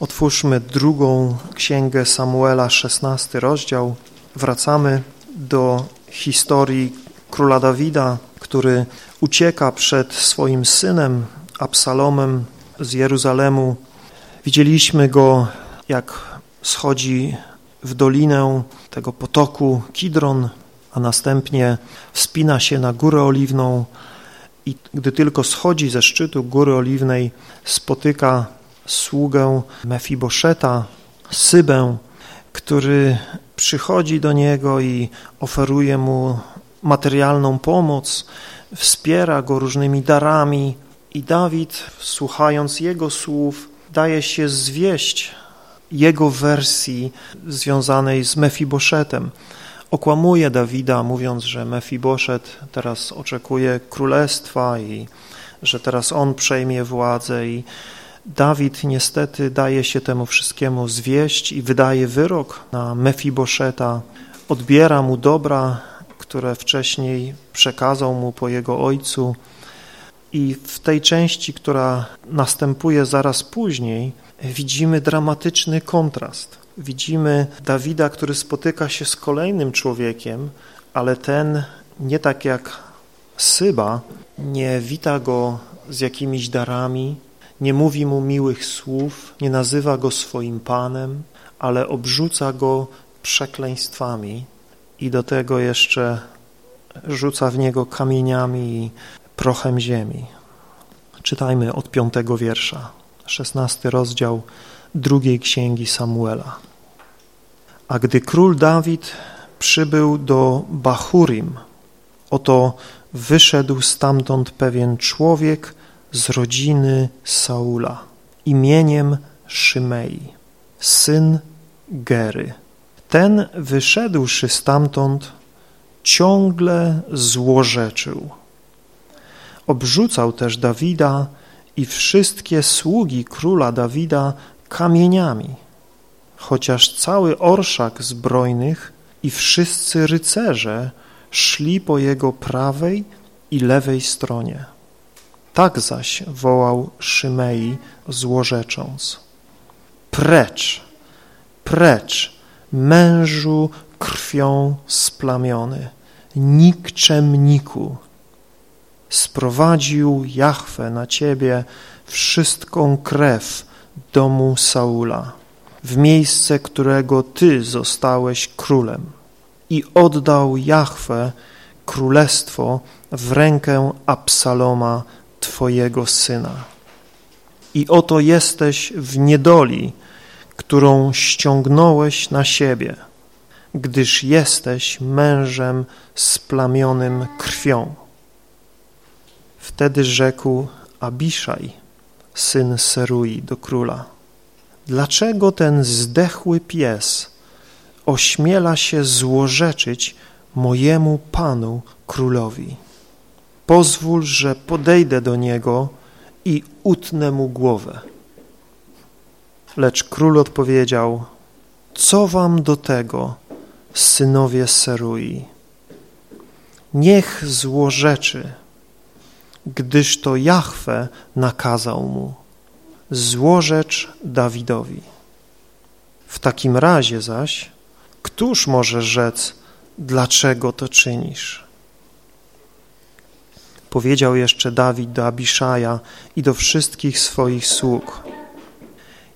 Otwórzmy drugą księgę Samuela, szesnasty rozdział. Wracamy do historii króla Dawida, który ucieka przed swoim synem Absalomem z Jeruzalemu. Widzieliśmy go, jak schodzi w dolinę tego potoku Kidron, a następnie wspina się na Górę Oliwną i gdy tylko schodzi ze szczytu Góry Oliwnej, spotyka sługę Mefiboszeta, Sybę, który przychodzi do niego i oferuje mu materialną pomoc, wspiera go różnymi darami i Dawid, słuchając jego słów, daje się zwieść jego wersji związanej z Mefiboszetem. Okłamuje Dawida, mówiąc, że Mefiboszet teraz oczekuje królestwa i że teraz on przejmie władzę i Dawid niestety daje się temu wszystkiemu zwieść i wydaje wyrok na Mefiboszeta, odbiera mu dobra, które wcześniej przekazał mu po jego ojcu. I w tej części, która następuje zaraz później, widzimy dramatyczny kontrast. Widzimy Dawida, który spotyka się z kolejnym człowiekiem, ale ten nie tak jak Syba, nie wita go z jakimiś darami, nie mówi mu miłych słów, nie nazywa go swoim panem, ale obrzuca go przekleństwami i do tego jeszcze rzuca w niego kamieniami i prochem ziemi. Czytajmy od piątego wiersza, szesnasty rozdział drugiej księgi Samuela. A gdy król Dawid przybył do Bachurim, oto wyszedł stamtąd pewien człowiek z rodziny Saula imieniem Szymei, syn Gery. Ten wyszedłszy stamtąd ciągle złorzeczył. Obrzucał też Dawida i wszystkie sługi króla Dawida kamieniami, chociaż cały orszak zbrojnych i wszyscy rycerze szli po jego prawej i lewej stronie. Tak zaś wołał Szymei złorzecząc. Precz, precz, mężu krwią splamiony, nikczemniku. Sprowadził Jahwe na ciebie wszystką krew domu Saula, w miejsce którego ty zostałeś królem i oddał Jahwe królestwo w rękę Absaloma, Twojego Syna. I oto jesteś w niedoli, którą ściągnąłeś na siebie, gdyż jesteś mężem splamionym krwią. Wtedy rzekł Abiszaj, syn Serui, do króla. Dlaczego ten zdechły pies ośmiela się złorzeczyć mojemu panu królowi? Pozwól, że podejdę do niego i utnę mu głowę. Lecz król odpowiedział, co wam do tego, synowie Serui? Niech złorzeczy, gdyż to Jahwe nakazał mu, złorzecz Dawidowi. W takim razie zaś, któż może rzec, dlaczego to czynisz? Powiedział jeszcze Dawid do Abiszaja i do wszystkich swoich sług.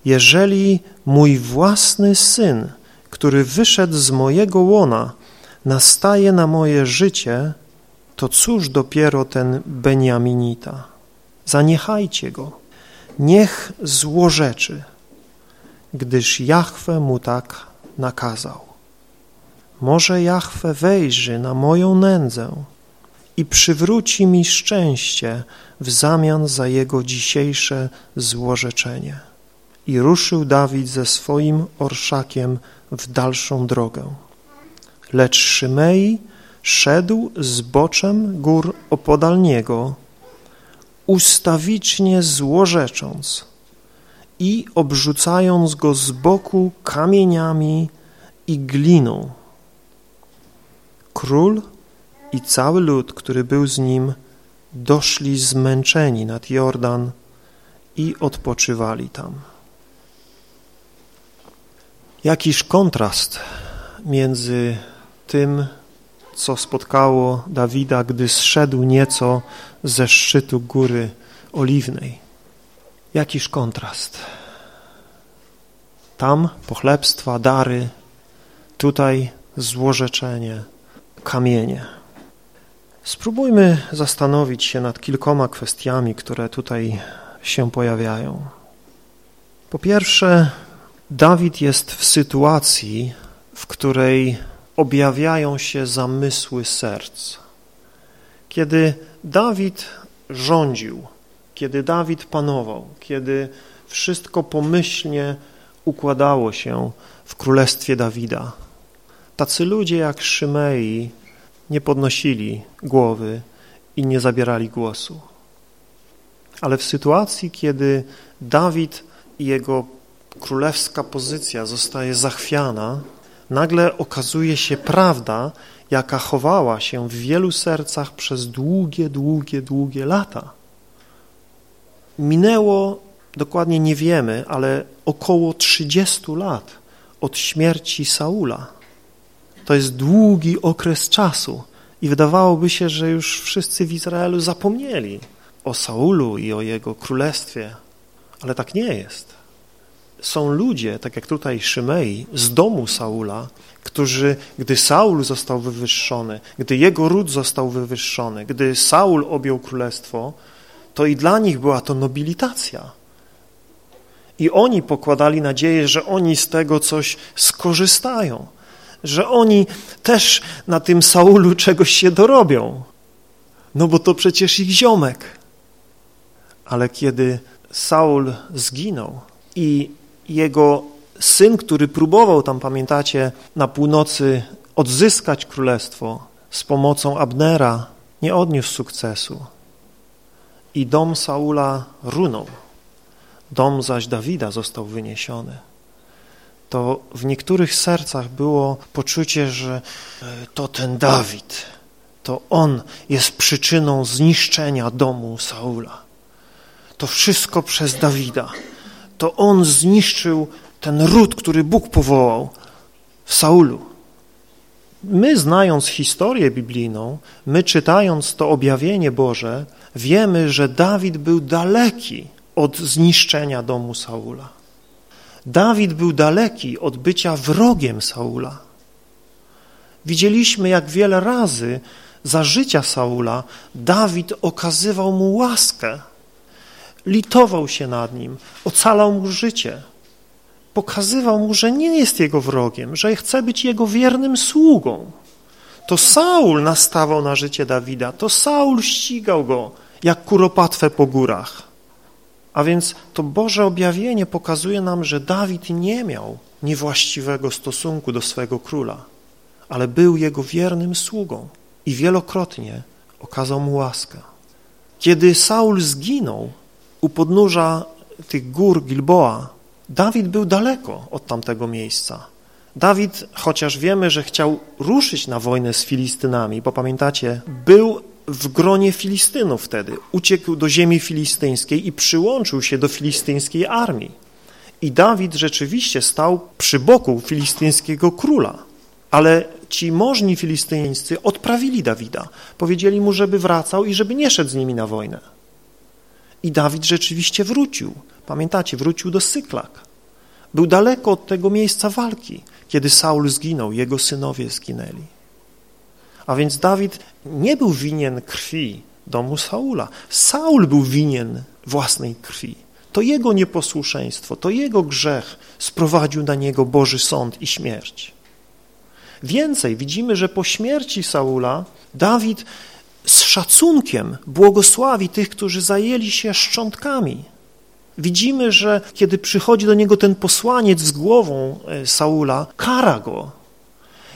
Jeżeli mój własny syn, który wyszedł z mojego łona, nastaje na moje życie, to cóż dopiero ten Beniaminita? Zaniechajcie go, niech złorzeczy, gdyż Jahwe mu tak nakazał. Może Jahwe wejrzy na moją nędzę i przywróci mi szczęście w zamian za jego dzisiejsze złorzeczenie. I ruszył Dawid ze swoim orszakiem w dalszą drogę. Lecz Szymei szedł z boczem gór opodal niego, ustawicznie złorzecząc i obrzucając go z boku kamieniami i gliną. Król i cały lud, który był z nim, doszli zmęczeni nad Jordan i odpoczywali tam. Jakiż kontrast między tym, co spotkało Dawida, gdy zszedł nieco ze szczytu góry oliwnej. Jakiż kontrast. Tam pochlebstwa, dary, tutaj złorzeczenie, kamienie. Spróbujmy zastanowić się nad kilkoma kwestiami, które tutaj się pojawiają. Po pierwsze, Dawid jest w sytuacji, w której objawiają się zamysły serc. Kiedy Dawid rządził, kiedy Dawid panował, kiedy wszystko pomyślnie układało się w królestwie Dawida, tacy ludzie jak Szymei nie podnosili głowy i nie zabierali głosu. Ale w sytuacji, kiedy Dawid i jego królewska pozycja zostaje zachwiana, nagle okazuje się prawda, jaka chowała się w wielu sercach przez długie, długie, długie lata. Minęło, dokładnie nie wiemy, ale około 30 lat od śmierci Saula. To jest długi okres czasu i wydawałoby się, że już wszyscy w Izraelu zapomnieli o Saulu i o jego królestwie, ale tak nie jest. Są ludzie, tak jak tutaj Szymei, z domu Saula, którzy, gdy Saul został wywyższony, gdy jego ród został wywyższony, gdy Saul objął królestwo, to i dla nich była to nobilitacja. I oni pokładali nadzieję, że oni z tego coś skorzystają, że oni też na tym Saulu czegoś się dorobią. No bo to przecież ich ziomek. Ale kiedy Saul zginął i jego syn, który próbował tam, pamiętacie, na północy odzyskać królestwo z pomocą Abnera, nie odniósł sukcesu. I dom Saula runął, dom zaś Dawida został wyniesiony. To w niektórych sercach było poczucie, że e, to ten Dawid, to on jest przyczyną zniszczenia domu Saula. To wszystko przez Dawida to on zniszczył ten ród, który Bóg powołał w Saulu. My, znając historię biblijną, my czytając to objawienie Boże, wiemy, że Dawid był daleki od zniszczenia domu Saula. Dawid był daleki od bycia wrogiem Saula. Widzieliśmy, jak wiele razy za życia Saula Dawid okazywał mu łaskę, litował się nad nim, ocalał mu życie, pokazywał mu, że nie jest jego wrogiem, że chce być jego wiernym sługą. To Saul nastawał na życie Dawida, to Saul ścigał go jak kuropatwę po górach. A więc to Boże objawienie pokazuje nam, że Dawid nie miał niewłaściwego stosunku do swego króla, ale był jego wiernym sługą i wielokrotnie okazał mu łaskę. Kiedy Saul zginął, u podnóża tych gór Gilboa, Dawid był daleko od tamtego miejsca. Dawid, chociaż wiemy, że chciał ruszyć na wojnę z Filistynami, bo pamiętacie, był w gronie Filistynów wtedy, uciekł do ziemi filistyńskiej i przyłączył się do filistyńskiej armii. I Dawid rzeczywiście stał przy boku filistyńskiego króla, ale ci możni filistyńscy odprawili Dawida. Powiedzieli mu, żeby wracał i żeby nie szedł z nimi na wojnę. I Dawid rzeczywiście wrócił. Pamiętacie, wrócił do Syklak. Był daleko od tego miejsca walki, kiedy Saul zginął, jego synowie zginęli. A więc Dawid nie był winien krwi domu Saula. Saul był winien własnej krwi. To jego nieposłuszeństwo, to jego grzech sprowadził na niego Boży sąd i śmierć. Więcej, widzimy, że po śmierci Saula Dawid z szacunkiem błogosławi tych, którzy zajęli się szczątkami. Widzimy, że kiedy przychodzi do niego ten posłaniec z głową e, Saula, kara go.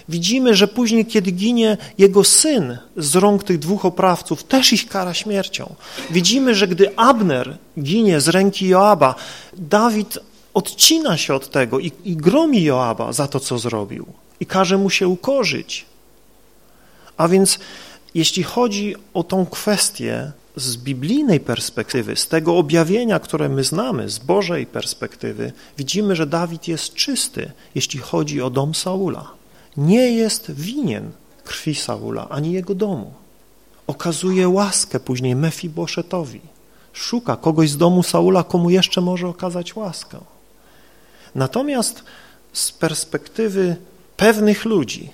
Widzimy, że później, kiedy ginie jego syn z rąk tych dwóch oprawców, też ich kara śmiercią. Widzimy, że gdy Abner ginie z ręki Joaba, Dawid odcina się od tego i, i gromi Joaba za to, co zrobił i każe mu się ukorzyć. A więc jeśli chodzi o tą kwestię z biblijnej perspektywy, z tego objawienia, które my znamy, z Bożej perspektywy, widzimy, że Dawid jest czysty, jeśli chodzi o dom Saula. Nie jest winien krwi Saula, ani jego domu. Okazuje łaskę później Mefiboszetowi. Szuka kogoś z domu Saula, komu jeszcze może okazać łaskę. Natomiast z perspektywy pewnych ludzi,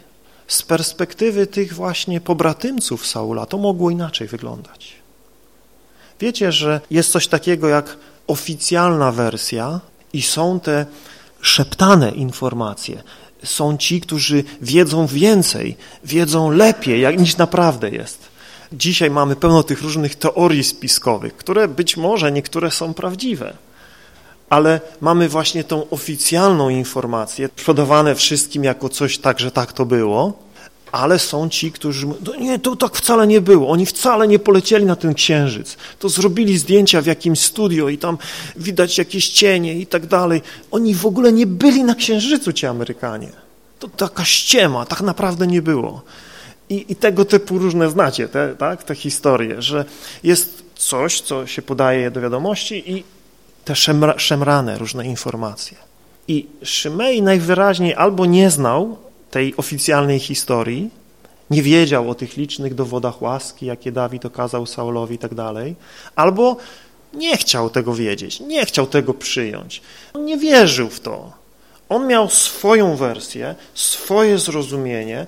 z perspektywy tych właśnie pobratymców Saula, to mogło inaczej wyglądać. Wiecie, że jest coś takiego jak oficjalna wersja i są te szeptane informacje. Są ci, którzy wiedzą więcej, wiedzą lepiej, jak niż naprawdę jest. Dzisiaj mamy pełno tych różnych teorii spiskowych, które być może niektóre są prawdziwe, ale mamy właśnie tą oficjalną informację, podawane wszystkim jako coś tak, że tak to było, ale są ci, którzy mówią, no nie, to tak wcale nie było, oni wcale nie polecieli na ten księżyc, to zrobili zdjęcia w jakimś studio i tam widać jakieś cienie i tak dalej. Oni w ogóle nie byli na księżycu, ci Amerykanie. To taka ściema, tak naprawdę nie było. I, i tego typu różne znacie, te, tak, te historie, że jest coś, co się podaje do wiadomości i te szemra, szemrane różne informacje. I Szymej najwyraźniej albo nie znał tej oficjalnej historii, nie wiedział o tych licznych dowodach łaski, jakie Dawid okazał Saulowi i tak dalej, albo nie chciał tego wiedzieć, nie chciał tego przyjąć. On nie wierzył w to. On miał swoją wersję, swoje zrozumienie,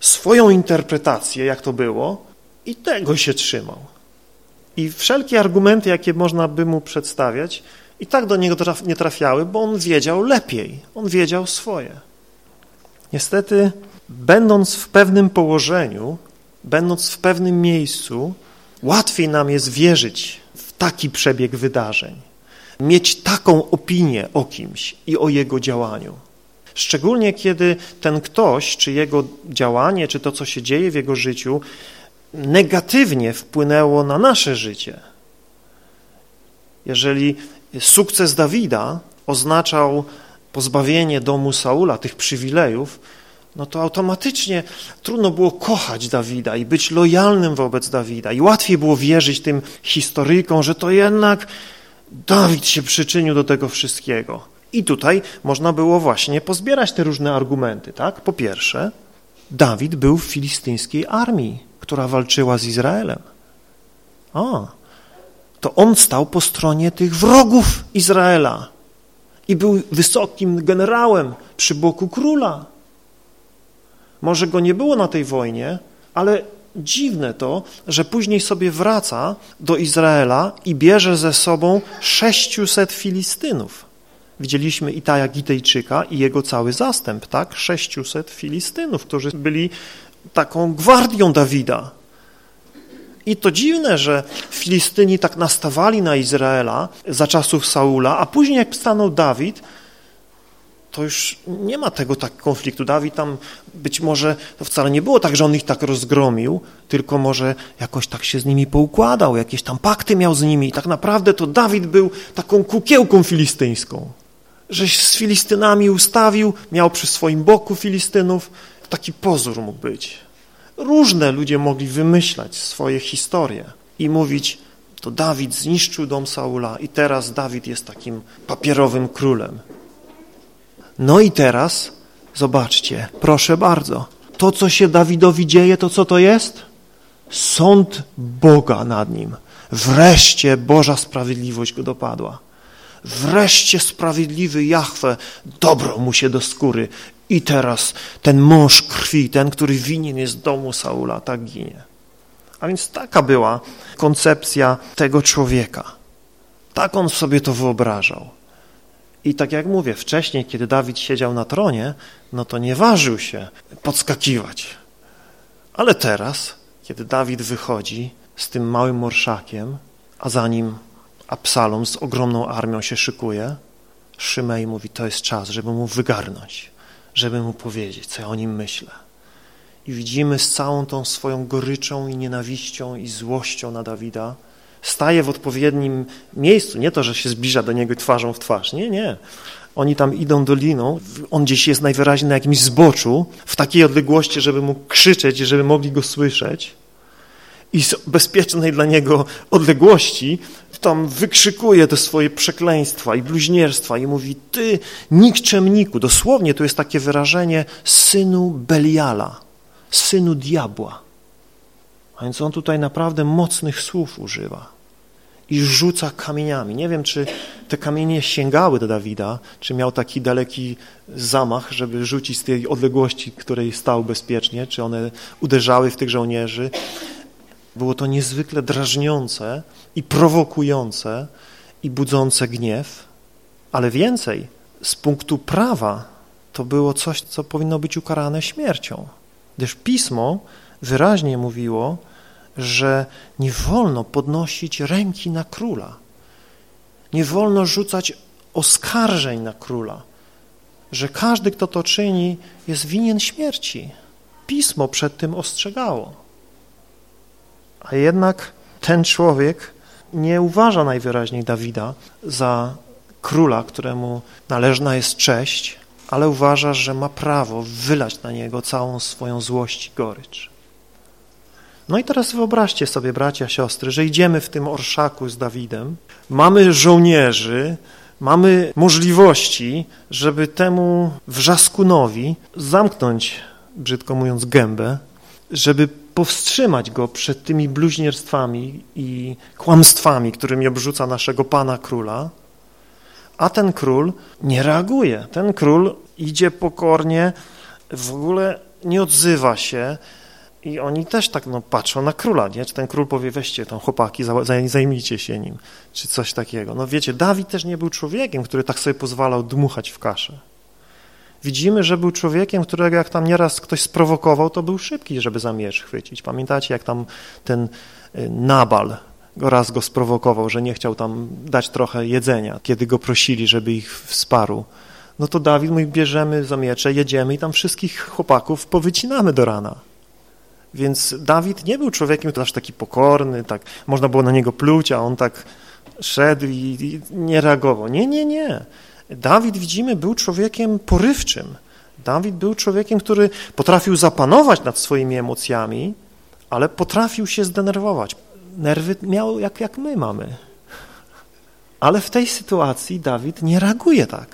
swoją interpretację, jak to było i tego się trzymał. I wszelkie argumenty, jakie można by mu przedstawiać, i tak do niego nie trafiały, bo on wiedział lepiej, on wiedział swoje. Niestety, będąc w pewnym położeniu, będąc w pewnym miejscu, łatwiej nam jest wierzyć w taki przebieg wydarzeń, mieć taką opinię o kimś i o jego działaniu. Szczególnie kiedy ten ktoś, czy jego działanie, czy to, co się dzieje w jego życiu, negatywnie wpłynęło na nasze życie. Jeżeli sukces Dawida oznaczał pozbawienie domu Saula tych przywilejów, no to automatycznie trudno było kochać Dawida i być lojalnym wobec Dawida i łatwiej było wierzyć tym historykom, że to jednak Dawid się przyczynił do tego wszystkiego. I tutaj można było właśnie pozbierać te różne argumenty, tak? Po pierwsze, Dawid był w filistyńskiej armii, która walczyła z Izraelem. O, to on stał po stronie tych wrogów Izraela i był wysokim generałem przy boku króla. Może go nie było na tej wojnie, ale dziwne to, że później sobie wraca do Izraela i bierze ze sobą 600 Filistynów. Widzieliśmy Itaja Gitejczyka i jego cały zastęp, tak? 600 Filistynów, którzy byli taką gwardią Dawida. I to dziwne, że Filistyni tak nastawali na Izraela za czasów Saula, a później jak stanął Dawid, to już nie ma tego tak konfliktu. Dawid tam być może, to wcale nie było tak, że on ich tak rozgromił, tylko może jakoś tak się z nimi poukładał, jakieś tam pakty miał z nimi i tak naprawdę to Dawid był taką kukiełką filistyńską. Żeś z Filistynami ustawił, miał przy swoim boku Filistynów, taki pozór mógł być. Różne ludzie mogli wymyślać swoje historie i mówić, to Dawid zniszczył dom Saula i teraz Dawid jest takim papierowym królem. No i teraz, zobaczcie, proszę bardzo, to co się Dawidowi dzieje, to co to jest? Sąd Boga nad nim. Wreszcie Boża sprawiedliwość go dopadła. Wreszcie sprawiedliwy Jahwe dobro mu się do skóry. I teraz ten mąż krwi, ten, który winien jest domu Saula, tak ginie. A więc taka była koncepcja tego człowieka. Tak on sobie to wyobrażał. I tak jak mówię, wcześniej, kiedy Dawid siedział na tronie, no to nie ważył się podskakiwać. Ale teraz, kiedy Dawid wychodzi z tym małym morszakiem, a za nim Absalom z ogromną armią się szykuje, Szymej mówi, to jest czas, żeby mu wygarnąć, żeby mu powiedzieć, co ja o nim myślę. I widzimy z całą tą swoją goryczą i nienawiścią i złością na Dawida, staje w odpowiednim miejscu. Nie to, że się zbliża do niego twarzą w twarz. Nie, nie. Oni tam idą doliną, on gdzieś jest najwyraźniej na jakimś zboczu, w takiej odległości, żeby mógł krzyczeć, żeby mogli go słyszeć. I z bezpiecznej dla niego odległości tam wykrzykuje te swoje przekleństwa i bluźnierstwa i mówi, ty nikczemniku, dosłownie to jest takie wyrażenie synu Beliala, synu diabła. A więc on tutaj naprawdę mocnych słów używa i rzuca kamieniami. Nie wiem, czy te kamienie sięgały do Dawida, czy miał taki daleki zamach, żeby rzucić z tej odległości, której stał bezpiecznie, czy one uderzały w tych żołnierzy. Było to niezwykle drażniące i prowokujące i budzące gniew, ale więcej, z punktu prawa to było coś, co powinno być ukarane śmiercią, gdyż Pismo wyraźnie mówiło, że nie wolno podnosić ręki na króla, nie wolno rzucać oskarżeń na króla, że każdy, kto to czyni, jest winien śmierci. Pismo przed tym ostrzegało. A jednak ten człowiek nie uważa najwyraźniej Dawida za króla, któremu należna jest cześć, ale uważa, że ma prawo wylać na niego całą swoją złość i gorycz. No i teraz wyobraźcie sobie, bracia, siostry, że idziemy w tym orszaku z Dawidem, mamy żołnierzy, mamy możliwości, żeby temu wrzaskunowi zamknąć, brzydko mówiąc, gębę, żeby powstrzymać go przed tymi bluźnierstwami i kłamstwami, którymi obrzuca naszego Pana Króla, a ten król nie reaguje. Ten król idzie pokornie, w ogóle nie odzywa się, i oni też tak no, patrzą na króla, nie? Czy ten król powie, weźcie tam chłopaki, zajmijcie się nim, czy coś takiego. No wiecie, Dawid też nie był człowiekiem, który tak sobie pozwalał dmuchać w kaszę. Widzimy, że był człowiekiem, którego jak tam nieraz ktoś sprowokował, to był szybki, żeby za miecz chwycić. Pamiętacie, jak tam ten y, Nabal raz go sprowokował, że nie chciał tam dać trochę jedzenia, kiedy go prosili, żeby ich wsparł. No to Dawid mówi, bierzemy za miecze, jedziemy i tam wszystkich chłopaków powycinamy do rana. Więc Dawid nie był człowiekiem aż taki pokorny, tak można było na niego pluć, a on tak szedł i, i nie reagował. Nie, nie, nie. Dawid, widzimy, był człowiekiem porywczym. Dawid był człowiekiem, który potrafił zapanować nad swoimi emocjami, ale potrafił się zdenerwować. Nerwy miał jak, jak my mamy. Ale w tej sytuacji Dawid nie reaguje tak.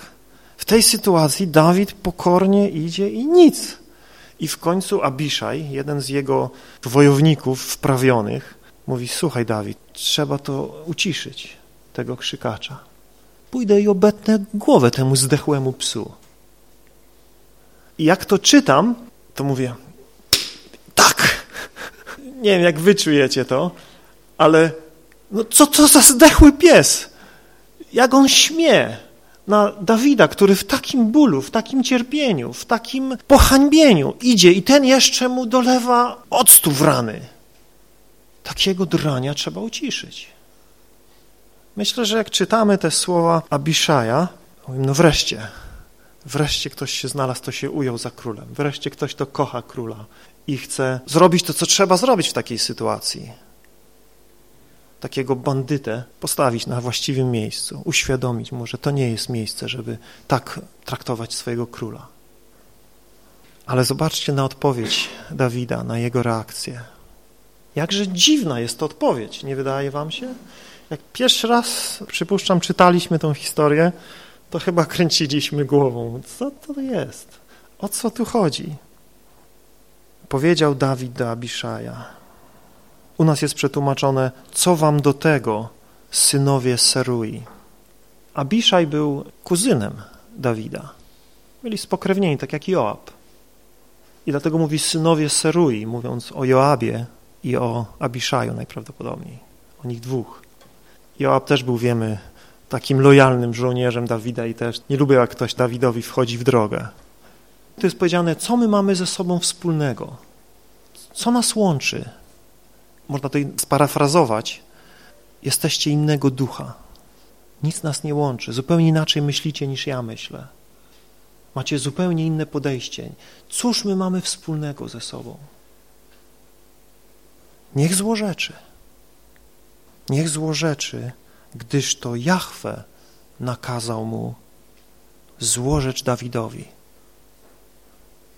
W tej sytuacji Dawid pokornie idzie i nic. I w końcu Abiszaj, jeden z jego wojowników wprawionych, mówi, słuchaj Dawid, trzeba to uciszyć, tego krzykacza. Pójdę i obetnę głowę temu zdechłemu psu. I jak to czytam, to mówię, tak, nie wiem jak wy czujecie to, ale no co to za zdechły pies? Jak on śmie? na Dawida, który w takim bólu, w takim cierpieniu, w takim pohańbieniu idzie i ten jeszcze mu dolewa octu w rany. Takiego drania trzeba uciszyć. Myślę, że jak czytamy te słowa Abiszaja, no wreszcie, wreszcie ktoś się znalazł, to się ujął za królem. Wreszcie ktoś, to kocha króla i chce zrobić to, co trzeba zrobić w takiej sytuacji takiego bandytę postawić na właściwym miejscu, uświadomić mu, że to nie jest miejsce, żeby tak traktować swojego króla. Ale zobaczcie na odpowiedź Dawida, na jego reakcję. Jakże dziwna jest to odpowiedź, nie wydaje wam się? Jak pierwszy raz, przypuszczam, czytaliśmy tą historię, to chyba kręciliśmy głową. Co to jest? O co tu chodzi? Powiedział Dawid do Abiszaja, u nas jest przetłumaczone, co wam do tego, synowie Serui. Abiszaj był kuzynem Dawida. Byli spokrewnieni, tak jak Joab. I dlatego mówi synowie Serui, mówiąc o Joabie i o Abiszaju najprawdopodobniej. O nich dwóch. Joab też był, wiemy, takim lojalnym żołnierzem Dawida i też nie lubił, jak ktoś Dawidowi wchodzi w drogę. Tu jest powiedziane, co my mamy ze sobą wspólnego, co nas łączy, można to sparafrazować, jesteście innego ducha. Nic nas nie łączy. Zupełnie inaczej myślicie niż ja myślę. Macie zupełnie inne podejście. Cóż my mamy wspólnego ze sobą? Niech złorzeczy. Niech złorzeczy, gdyż to Jahwe nakazał mu złożecz Dawidowi.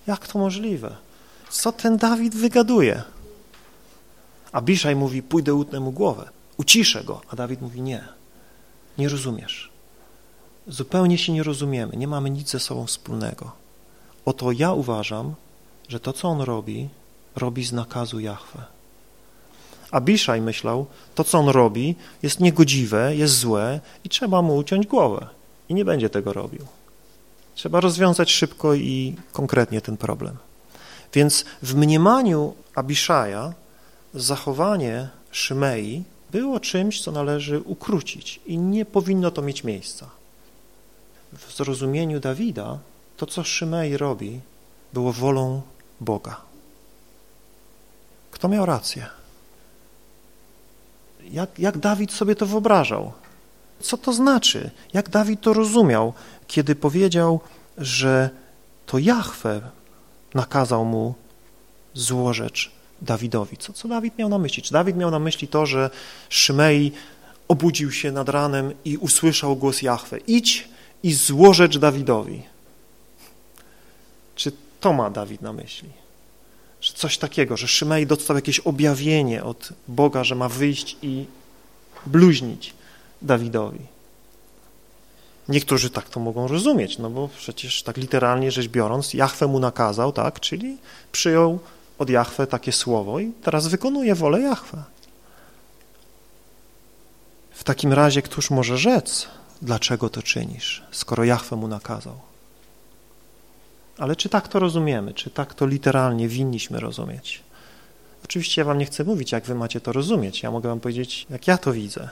Jak to możliwe? Co ten Dawid wygaduje? Abiszaj mówi, pójdę utnę mu głowę, uciszę go, a Dawid mówi, nie, nie rozumiesz. Zupełnie się nie rozumiemy, nie mamy nic ze sobą wspólnego. Oto ja uważam, że to, co on robi, robi z nakazu Jahwe. Abiszaj myślał, to, co on robi, jest niegodziwe, jest złe i trzeba mu uciąć głowę. I nie będzie tego robił. Trzeba rozwiązać szybko i konkretnie ten problem. Więc w mniemaniu Abiszaja zachowanie Szymei było czymś, co należy ukrócić i nie powinno to mieć miejsca. W zrozumieniu Dawida to, co Szymei robi, było wolą Boga. Kto miał rację? Jak, jak Dawid sobie to wyobrażał? Co to znaczy? Jak Dawid to rozumiał, kiedy powiedział, że to Jahwe nakazał mu złożecz Dawidowi. Co, co Dawid miał na myśli? Czy Dawid miał na myśli to, że Szymei obudził się nad ranem i usłyszał głos Jahwe? Idź i złożecz Dawidowi. Czy to ma Dawid na myśli? Że coś takiego, że Szymei dostał jakieś objawienie od Boga, że ma wyjść i bluźnić Dawidowi. Niektórzy tak to mogą rozumieć, no bo przecież tak literalnie rzecz biorąc, Jahwe mu nakazał, tak, czyli przyjął od Jahwe takie słowo i teraz wykonuje wolę Jahwe. W takim razie któż może rzec, dlaczego to czynisz, skoro Jahwe mu nakazał? Ale czy tak to rozumiemy, czy tak to literalnie winniśmy rozumieć? Oczywiście ja wam nie chcę mówić, jak wy macie to rozumieć. Ja mogę wam powiedzieć, jak ja to widzę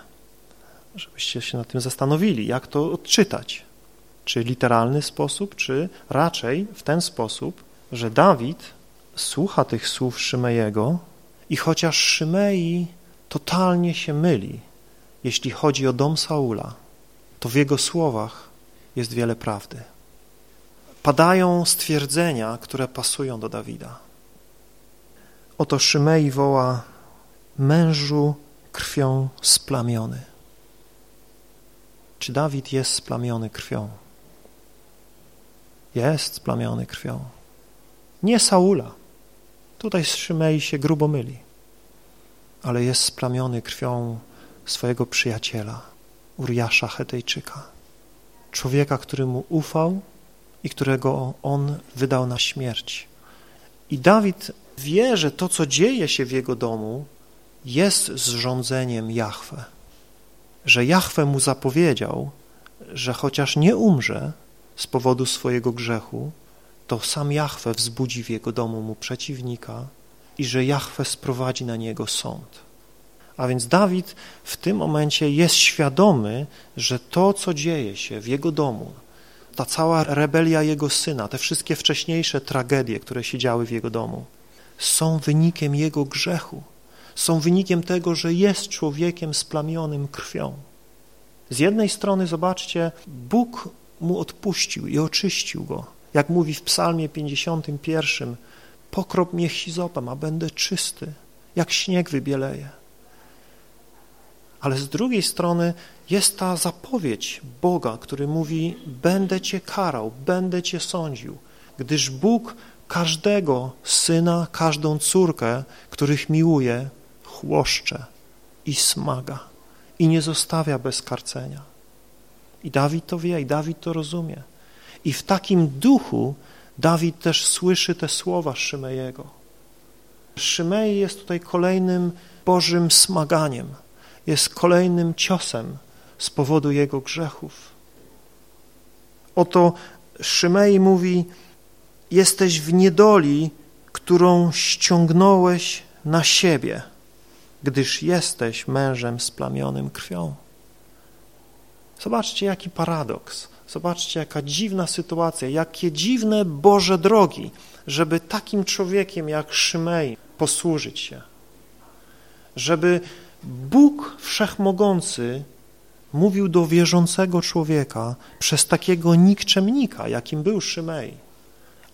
żebyście się nad tym zastanowili, jak to odczytać. Czy literalny sposób, czy raczej w ten sposób, że Dawid słucha tych słów Szymejego i chociaż Szymei totalnie się myli, jeśli chodzi o dom Saula, to w jego słowach jest wiele prawdy. Padają stwierdzenia, które pasują do Dawida. Oto Szymei woła mężu krwią splamiony. Czy Dawid jest splamiony krwią? Jest splamiony krwią. Nie Saula. Tutaj Szymei się grubo myli. Ale jest splamiony krwią swojego przyjaciela, Uriasza Hetejczyka. Człowieka, który mu ufał i którego on wydał na śmierć. I Dawid wie, że to, co dzieje się w jego domu, jest zrządzeniem Jahwe że Jahwe mu zapowiedział, że chociaż nie umrze z powodu swojego grzechu, to sam Jahwe wzbudzi w jego domu mu przeciwnika i że Jahwe sprowadzi na niego sąd. A więc Dawid w tym momencie jest świadomy, że to, co dzieje się w jego domu, ta cała rebelia jego syna, te wszystkie wcześniejsze tragedie, które się działy w jego domu, są wynikiem jego grzechu są wynikiem tego, że jest człowiekiem splamionym krwią. Z jednej strony, zobaczcie, Bóg mu odpuścił i oczyścił go. Jak mówi w psalmie 51, pokrop mnie hizopem, a będę czysty, jak śnieg wybieleje. Ale z drugiej strony jest ta zapowiedź Boga, który mówi, będę cię karał, będę cię sądził, gdyż Bóg każdego syna, każdą córkę, których miłuje, chłoszcze i smaga i nie zostawia bez karcenia. I Dawid to wie, i Dawid to rozumie. I w takim duchu Dawid też słyszy te słowa Szymejego. Szymej jest tutaj kolejnym Bożym smaganiem, jest kolejnym ciosem z powodu jego grzechów. Oto Szymej mówi, jesteś w niedoli, którą ściągnąłeś na siebie gdyż jesteś mężem splamionym krwią. Zobaczcie, jaki paradoks. Zobaczcie, jaka dziwna sytuacja, jakie dziwne Boże drogi, żeby takim człowiekiem jak Szymej posłużyć się. Żeby Bóg Wszechmogący mówił do wierzącego człowieka przez takiego nikczemnika, jakim był Szymej.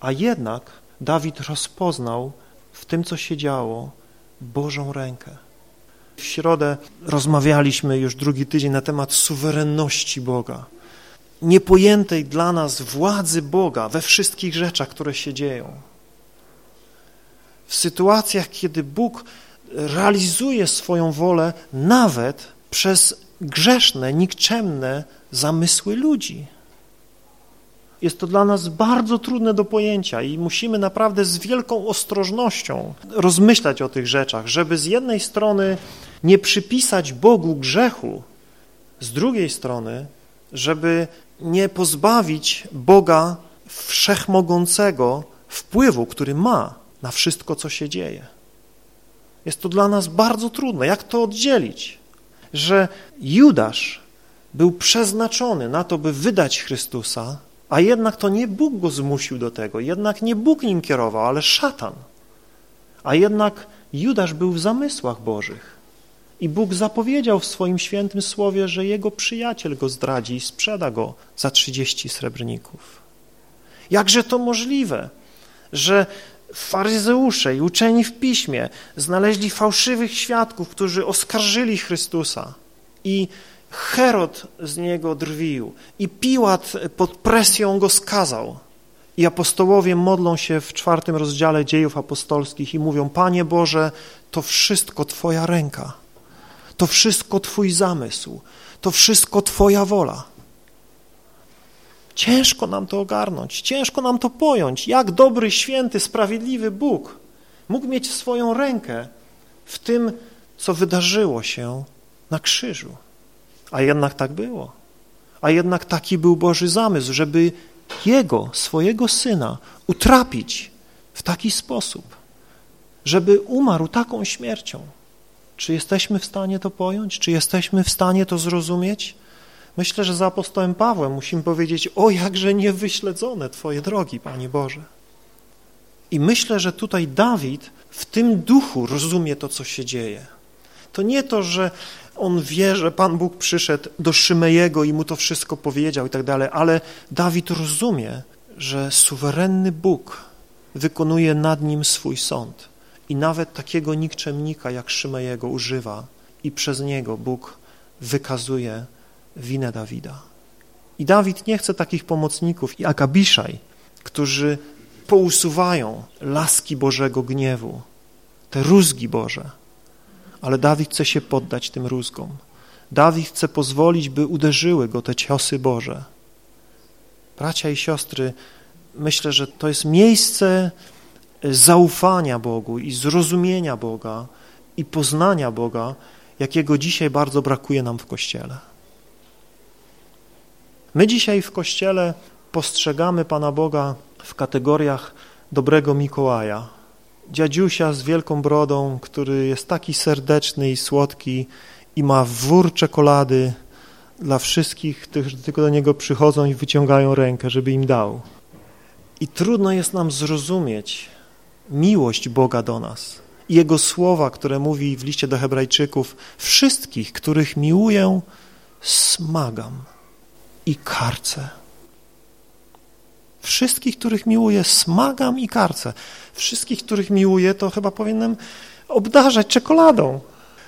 A jednak Dawid rozpoznał w tym, co się działo, Bożą rękę. W środę rozmawialiśmy już drugi tydzień na temat suwerenności Boga, niepojętej dla nas władzy Boga we wszystkich rzeczach, które się dzieją. W sytuacjach, kiedy Bóg realizuje swoją wolę nawet przez grzeszne, nikczemne zamysły ludzi. Jest to dla nas bardzo trudne do pojęcia i musimy naprawdę z wielką ostrożnością rozmyślać o tych rzeczach, żeby z jednej strony nie przypisać Bogu grzechu, z drugiej strony, żeby nie pozbawić Boga wszechmogącego wpływu, który ma na wszystko, co się dzieje. Jest to dla nas bardzo trudne. Jak to oddzielić? Że Judasz był przeznaczony na to, by wydać Chrystusa, a jednak to nie Bóg go zmusił do tego, jednak nie Bóg nim kierował, ale szatan. A jednak Judasz był w zamysłach Bożych. I Bóg zapowiedział w swoim świętym słowie, że jego przyjaciel go zdradzi i sprzeda go za trzydzieści srebrników. Jakże to możliwe, że faryzeusze i uczeni w piśmie znaleźli fałszywych świadków, którzy oskarżyli Chrystusa i Herod z niego drwił i Piłat pod presją go skazał. I apostołowie modlą się w czwartym rozdziale dziejów apostolskich i mówią, Panie Boże, to wszystko Twoja ręka, to wszystko Twój zamysł, to wszystko Twoja wola. Ciężko nam to ogarnąć, ciężko nam to pojąć, jak dobry, święty, sprawiedliwy Bóg mógł mieć swoją rękę w tym, co wydarzyło się na krzyżu. A jednak tak było. A jednak taki był Boży zamysł, żeby Jego, swojego Syna utrapić w taki sposób, żeby umarł taką śmiercią. Czy jesteśmy w stanie to pojąć? Czy jesteśmy w stanie to zrozumieć? Myślę, że za apostołem Pawłem musimy powiedzieć, o jakże niewyśledzone Twoje drogi, Panie Boże. I myślę, że tutaj Dawid w tym duchu rozumie to, co się dzieje. To nie to, że on wie, że Pan Bóg przyszedł do Szymejego i mu to wszystko powiedział i tak dalej, ale Dawid rozumie, że suwerenny Bóg wykonuje nad nim swój sąd i nawet takiego nikczemnika jak Szymejego używa i przez niego Bóg wykazuje winę Dawida. I Dawid nie chce takich pomocników jak Abiszaj, którzy pousuwają laski Bożego gniewu, te rózgi Boże, ale Dawid chce się poddać tym rózgom. Dawid chce pozwolić, by uderzyły go te ciosy Boże. Bracia i siostry, myślę, że to jest miejsce zaufania Bogu i zrozumienia Boga i poznania Boga, jakiego dzisiaj bardzo brakuje nam w Kościele. My dzisiaj w Kościele postrzegamy Pana Boga w kategoriach dobrego Mikołaja, dziadziusia z wielką brodą, który jest taki serdeczny i słodki i ma wór czekolady dla wszystkich, którzy tylko do niego przychodzą i wyciągają rękę, żeby im dał. I trudno jest nam zrozumieć miłość Boga do nas i Jego słowa, które mówi w liście do hebrajczyków wszystkich, których miłuję, smagam i karcę. Wszystkich, których miłuję, smagam i karcę. Wszystkich, których miłuję, to chyba powinienem obdarzać czekoladą.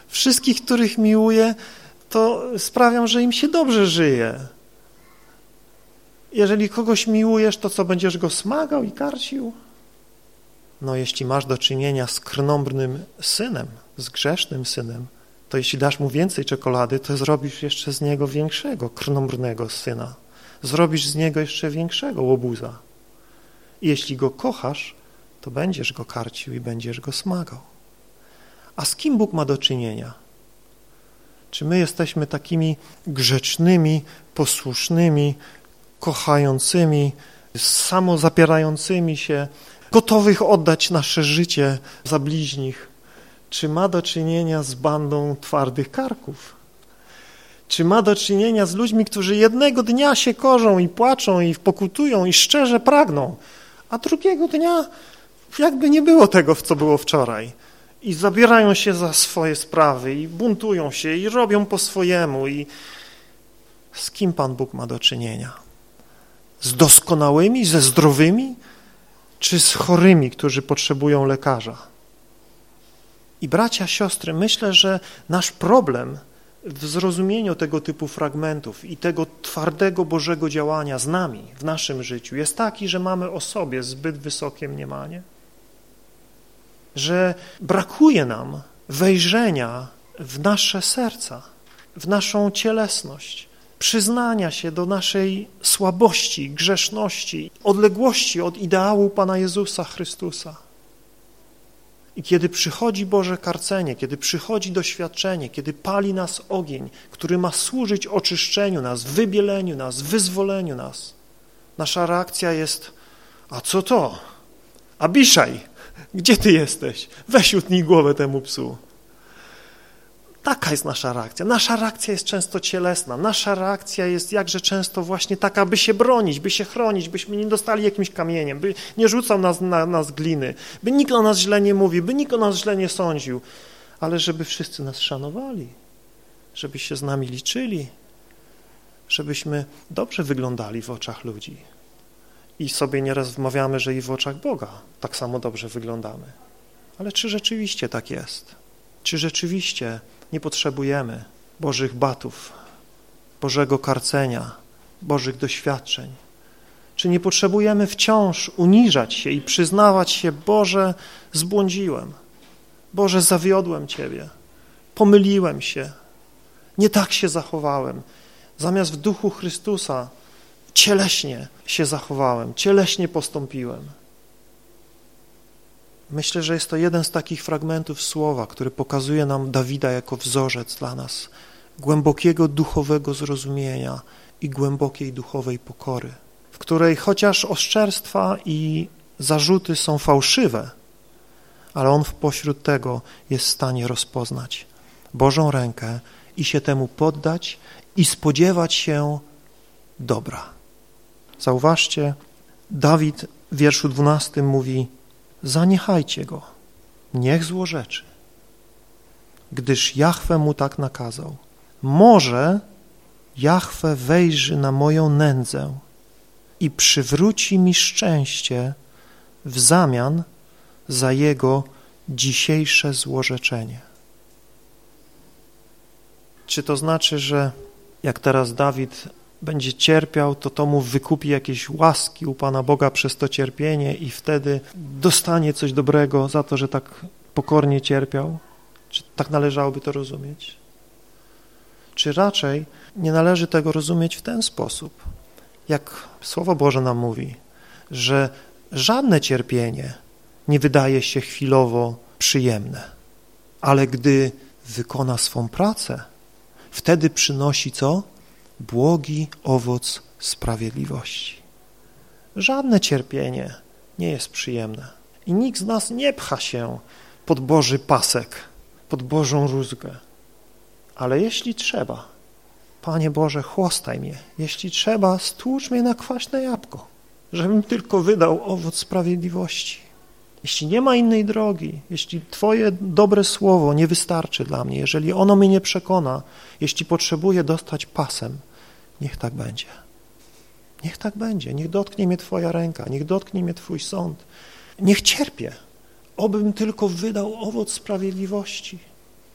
Wszystkich, których miłuję, to sprawiam, że im się dobrze żyje. Jeżeli kogoś miłujesz, to co, będziesz go smagał i karcił? No, jeśli masz do czynienia z krnąbrnym synem, z grzesznym synem, to jeśli dasz mu więcej czekolady, to zrobisz jeszcze z niego większego, krnąbrnego syna. Zrobisz z niego jeszcze większego łobuza. I jeśli go kochasz, to będziesz go karcił i będziesz go smagał. A z kim Bóg ma do czynienia? Czy my jesteśmy takimi grzecznymi, posłusznymi, kochającymi, samozapierającymi się, gotowych oddać nasze życie za bliźnich, czy ma do czynienia z bandą twardych karków? Czy ma do czynienia z ludźmi, którzy jednego dnia się korzą i płaczą i pokutują i szczerze pragną, a drugiego dnia jakby nie było tego, co było wczoraj i zabierają się za swoje sprawy i buntują się i robią po swojemu i z kim Pan Bóg ma do czynienia? Z doskonałymi, ze zdrowymi, czy z chorymi, którzy potrzebują lekarza? I bracia, siostry, myślę, że nasz problem w zrozumieniu tego typu fragmentów i tego twardego Bożego działania z nami w naszym życiu jest taki, że mamy o sobie zbyt wysokie mniemanie, że brakuje nam wejrzenia w nasze serca, w naszą cielesność, przyznania się do naszej słabości, grzeszności, odległości od ideału Pana Jezusa Chrystusa. I kiedy przychodzi Boże karcenie, kiedy przychodzi doświadczenie, kiedy pali nas ogień, który ma służyć oczyszczeniu nas, wybieleniu nas, wyzwoleniu nas, nasza reakcja jest, a co to? Abiszaj, gdzie ty jesteś? Weź utnij głowę temu psu. Taka jest nasza reakcja. Nasza reakcja jest często cielesna. Nasza reakcja jest jakże często właśnie taka, by się bronić, by się chronić, byśmy nie dostali jakimś kamieniem, by nie rzucał nas na nas gliny, by nikt o nas źle nie mówił, by nikt o nas źle nie sądził, ale żeby wszyscy nas szanowali, żeby się z nami liczyli, żebyśmy dobrze wyglądali w oczach ludzi. I sobie nieraz wmawiamy, że i w oczach Boga tak samo dobrze wyglądamy. Ale czy rzeczywiście tak jest? Czy rzeczywiście nie potrzebujemy Bożych batów, Bożego karcenia, Bożych doświadczeń? Czy nie potrzebujemy wciąż uniżać się i przyznawać się, Boże, zbłądziłem, Boże, zawiodłem Ciebie, pomyliłem się, nie tak się zachowałem. Zamiast w duchu Chrystusa cieleśnie się zachowałem, cieleśnie postąpiłem. Myślę, że jest to jeden z takich fragmentów słowa, który pokazuje nam Dawida jako wzorzec dla nas głębokiego duchowego zrozumienia i głębokiej duchowej pokory, w której chociaż oszczerstwa i zarzuty są fałszywe, ale on pośród tego jest w stanie rozpoznać Bożą rękę i się temu poddać i spodziewać się dobra. Zauważcie, Dawid w wierszu 12 mówi zaniechajcie go, niech złorzeczy, gdyż Jahwe mu tak nakazał. Może Jahwe wejrzy na moją nędzę i przywróci mi szczęście w zamian za jego dzisiejsze złorzeczenie. Czy to znaczy, że jak teraz Dawid będzie cierpiał, to to mu wykupi jakieś łaski u Pana Boga przez to cierpienie i wtedy dostanie coś dobrego za to, że tak pokornie cierpiał? Czy tak należałoby to rozumieć? Czy raczej nie należy tego rozumieć w ten sposób, jak Słowo Boże nam mówi, że żadne cierpienie nie wydaje się chwilowo przyjemne, ale gdy wykona swą pracę, wtedy przynosi co? Błogi owoc sprawiedliwości. Żadne cierpienie nie jest przyjemne i nikt z nas nie pcha się pod Boży pasek, pod Bożą rózgę. Ale jeśli trzeba, Panie Boże, chłostaj mnie, jeśli trzeba, stłucz mnie na kwaśne jabłko, żebym tylko wydał owoc sprawiedliwości. Jeśli nie ma innej drogi, jeśli Twoje dobre słowo nie wystarczy dla mnie, jeżeli ono mnie nie przekona, jeśli potrzebuję dostać pasem, Niech tak będzie. Niech tak będzie. Niech dotknie mnie Twoja ręka, niech dotknie mnie Twój sąd. Niech cierpię. Obym tylko wydał owoc sprawiedliwości.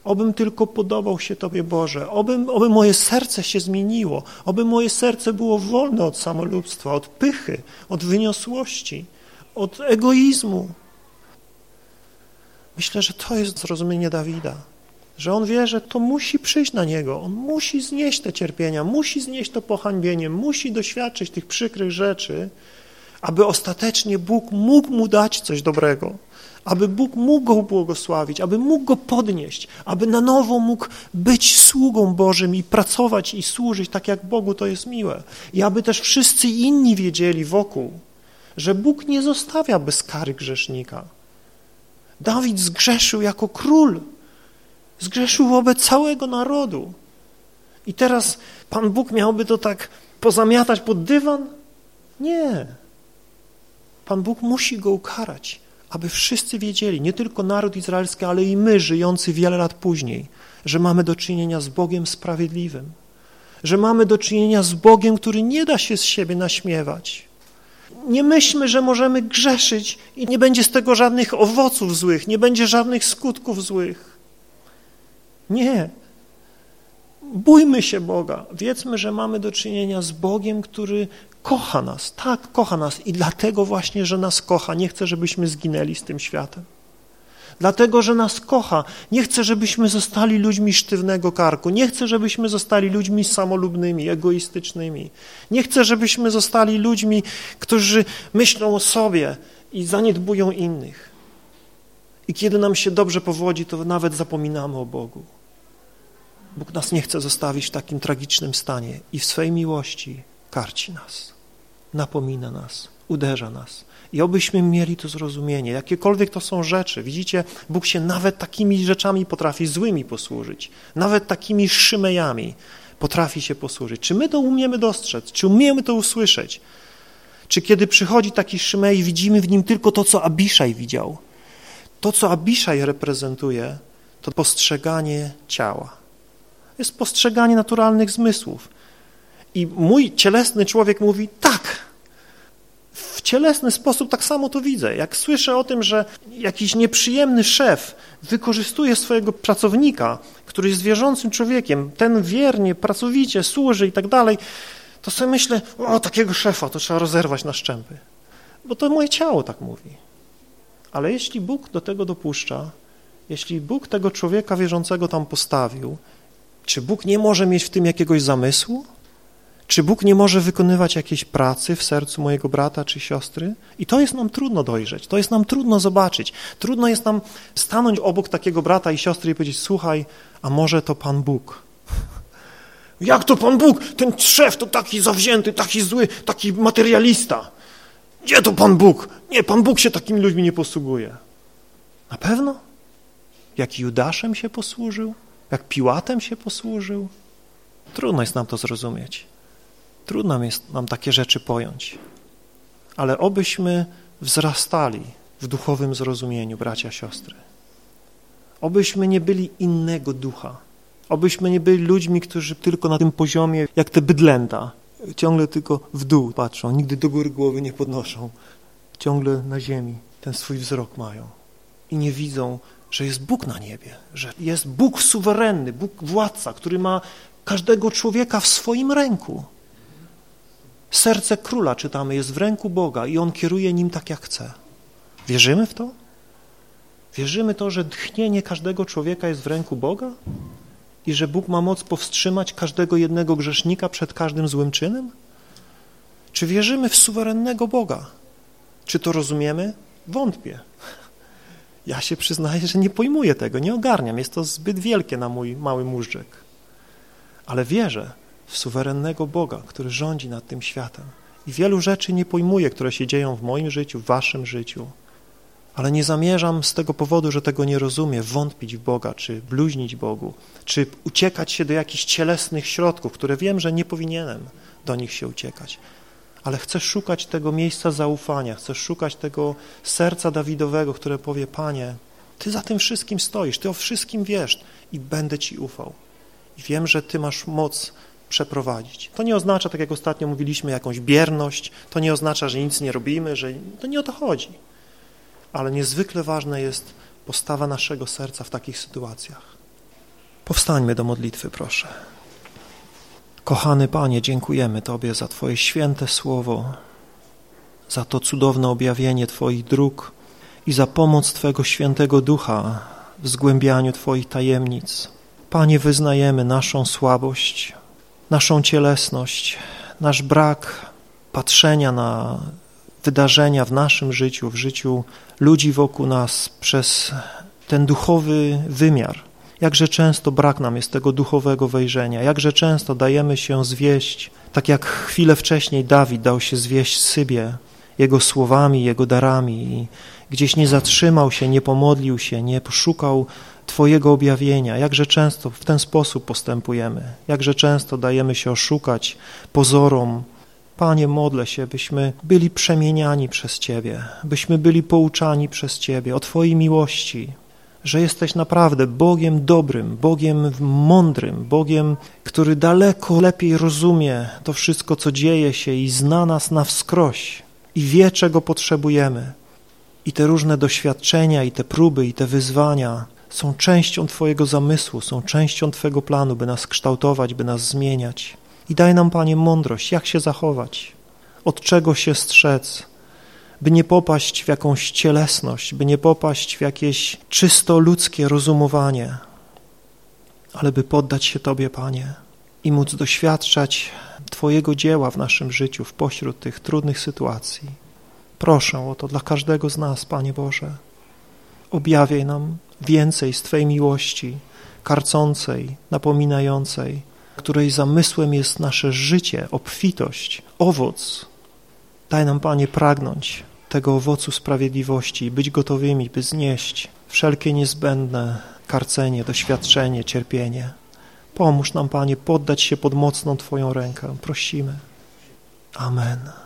Obym tylko podobał się Tobie, Boże. Obym, oby moje serce się zmieniło. Oby moje serce było wolne od samolubstwa, od pychy, od wyniosłości, od egoizmu. Myślę, że to jest zrozumienie Dawida że on wie, że to musi przyjść na niego, on musi znieść te cierpienia, musi znieść to pohańbienie, musi doświadczyć tych przykrych rzeczy, aby ostatecznie Bóg mógł mu dać coś dobrego, aby Bóg mógł go błogosławić, aby mógł go podnieść, aby na nowo mógł być sługą Bożym i pracować i służyć tak, jak Bogu to jest miłe. I aby też wszyscy inni wiedzieli wokół, że Bóg nie zostawia bez kary grzesznika. Dawid zgrzeszył jako król, Zgrzeszył wobec całego narodu. I teraz Pan Bóg miałby to tak pozamiatać pod dywan? Nie. Pan Bóg musi go ukarać, aby wszyscy wiedzieli, nie tylko naród izraelski, ale i my, żyjący wiele lat później, że mamy do czynienia z Bogiem sprawiedliwym, że mamy do czynienia z Bogiem, który nie da się z siebie naśmiewać. Nie myślmy, że możemy grzeszyć i nie będzie z tego żadnych owoców złych, nie będzie żadnych skutków złych. Nie. Bójmy się Boga. Wiedzmy, że mamy do czynienia z Bogiem, który kocha nas. Tak, kocha nas i dlatego właśnie, że nas kocha, nie chce, żebyśmy zginęli z tym światem. dlatego że nas kocha. Nie chce, żebyśmy zostali ludźmi sztywnego karku, nie chce, żebyśmy zostali ludźmi samolubnymi, egoistycznymi. Nie chce, żebyśmy zostali ludźmi, którzy myślą o sobie i zaniedbują innych. I kiedy nam się dobrze powodzi, to nawet zapominamy o Bogu. Bóg nas nie chce zostawić w takim tragicznym stanie i w swej miłości karci nas, napomina nas, uderza nas. I obyśmy mieli to zrozumienie, jakiekolwiek to są rzeczy. Widzicie, Bóg się nawet takimi rzeczami potrafi złymi posłużyć, nawet takimi szymejami potrafi się posłużyć. Czy my to umiemy dostrzec? Czy umiemy to usłyszeć? Czy kiedy przychodzi taki szymej, widzimy w nim tylko to, co Abiszaj widział? To, co Abiszaj reprezentuje, to postrzeganie ciała. Jest postrzeganie naturalnych zmysłów. I mój cielesny człowiek mówi, tak, w cielesny sposób tak samo to widzę. Jak słyszę o tym, że jakiś nieprzyjemny szef wykorzystuje swojego pracownika, który jest wierzącym człowiekiem, ten wiernie, pracowicie służy i tak dalej, to sobie myślę, o, takiego szefa to trzeba rozerwać na szczępy. Bo to moje ciało tak mówi. Ale jeśli Bóg do tego dopuszcza, jeśli Bóg tego człowieka wierzącego tam postawił, czy Bóg nie może mieć w tym jakiegoś zamysłu? Czy Bóg nie może wykonywać jakiejś pracy w sercu mojego brata czy siostry? I to jest nam trudno dojrzeć, to jest nam trudno zobaczyć. Trudno jest nam stanąć obok takiego brata i siostry i powiedzieć, słuchaj, a może to Pan Bóg? Jak to Pan Bóg? Ten szef to taki zawzięty, taki zły, taki materialista. Gdzie to Pan Bóg? Nie, Pan Bóg się takimi ludźmi nie posługuje. Na pewno? Jak Judaszem się posłużył? Jak Piłatem się posłużył? Trudno jest nam to zrozumieć. Trudno jest nam takie rzeczy pojąć. Ale obyśmy wzrastali w duchowym zrozumieniu, bracia, siostry. Obyśmy nie byli innego ducha. Obyśmy nie byli ludźmi, którzy tylko na tym poziomie, jak te bydlęta, ciągle tylko w dół patrzą, nigdy do góry głowy nie podnoszą, ciągle na ziemi ten swój wzrok mają i nie widzą, że jest Bóg na niebie, że jest Bóg suwerenny, Bóg władca, który ma każdego człowieka w swoim ręku. Serce króla, czytamy, jest w ręku Boga i On kieruje nim tak, jak chce. Wierzymy w to? Wierzymy to, że tchnienie każdego człowieka jest w ręku Boga? I że Bóg ma moc powstrzymać każdego jednego grzesznika przed każdym złym czynem? Czy wierzymy w suwerennego Boga? Czy to rozumiemy? Wątpię. Ja się przyznaję, że nie pojmuję tego, nie ogarniam. Jest to zbyt wielkie na mój mały móżdżek. Ale wierzę, w suwerennego Boga, który rządzi nad tym światem. I wielu rzeczy nie pojmuję, które się dzieją w moim życiu, w waszym życiu. Ale nie zamierzam z tego powodu, że tego nie rozumiem, wątpić w Boga, czy bluźnić Bogu, czy uciekać się do jakichś cielesnych środków, które wiem, że nie powinienem do nich się uciekać. Ale chcę szukać tego miejsca zaufania, chcę szukać tego serca Dawidowego, które powie, Panie, Ty za tym wszystkim stoisz, Ty o wszystkim wiesz i będę Ci ufał. I wiem, że Ty masz moc przeprowadzić. To nie oznacza, tak jak ostatnio mówiliśmy, jakąś bierność, to nie oznacza, że nic nie robimy, że to nie o to chodzi. Ale niezwykle ważna jest postawa naszego serca w takich sytuacjach. Powstańmy do modlitwy, proszę. Kochany Panie, dziękujemy Tobie za Twoje święte słowo, za to cudowne objawienie Twoich dróg i za pomoc Twojego świętego ducha w zgłębianiu Twoich tajemnic. Panie, wyznajemy naszą słabość, naszą cielesność, nasz brak patrzenia na wydarzenia w naszym życiu, w życiu ludzi wokół nas przez ten duchowy wymiar. Jakże często brak nam jest tego duchowego wejrzenia, jakże często dajemy się zwieść, tak jak chwilę wcześniej Dawid dał się zwieść Sybie, jego słowami, jego darami, gdzieś nie zatrzymał się, nie pomodlił się, nie poszukał Twojego objawienia, jakże często w ten sposób postępujemy, jakże często dajemy się oszukać pozorom. Panie, modlę się, byśmy byli przemieniani przez Ciebie, byśmy byli pouczani przez Ciebie o Twojej miłości, że jesteś naprawdę Bogiem dobrym, Bogiem mądrym, Bogiem, który daleko lepiej rozumie to wszystko, co dzieje się i zna nas na wskroś i wie, czego potrzebujemy. I te różne doświadczenia, i te próby, i te wyzwania są częścią Twojego zamysłu, są częścią Twojego planu, by nas kształtować, by nas zmieniać. I daj nam, Panie, mądrość, jak się zachować, od czego się strzec, by nie popaść w jakąś cielesność, by nie popaść w jakieś czysto ludzkie rozumowanie, ale by poddać się Tobie, Panie, i móc doświadczać Twojego dzieła w naszym życiu, w pośród tych trudnych sytuacji. Proszę o to dla każdego z nas, Panie Boże. Objawiaj nam więcej z Twojej miłości, karcącej, napominającej, której zamysłem jest nasze życie, obfitość, owoc. Daj nam, Panie, pragnąć tego owocu sprawiedliwości i być gotowymi, by znieść wszelkie niezbędne karcenie, doświadczenie, cierpienie. Pomóż nam, Panie, poddać się pod mocną Twoją rękę. Prosimy. Amen.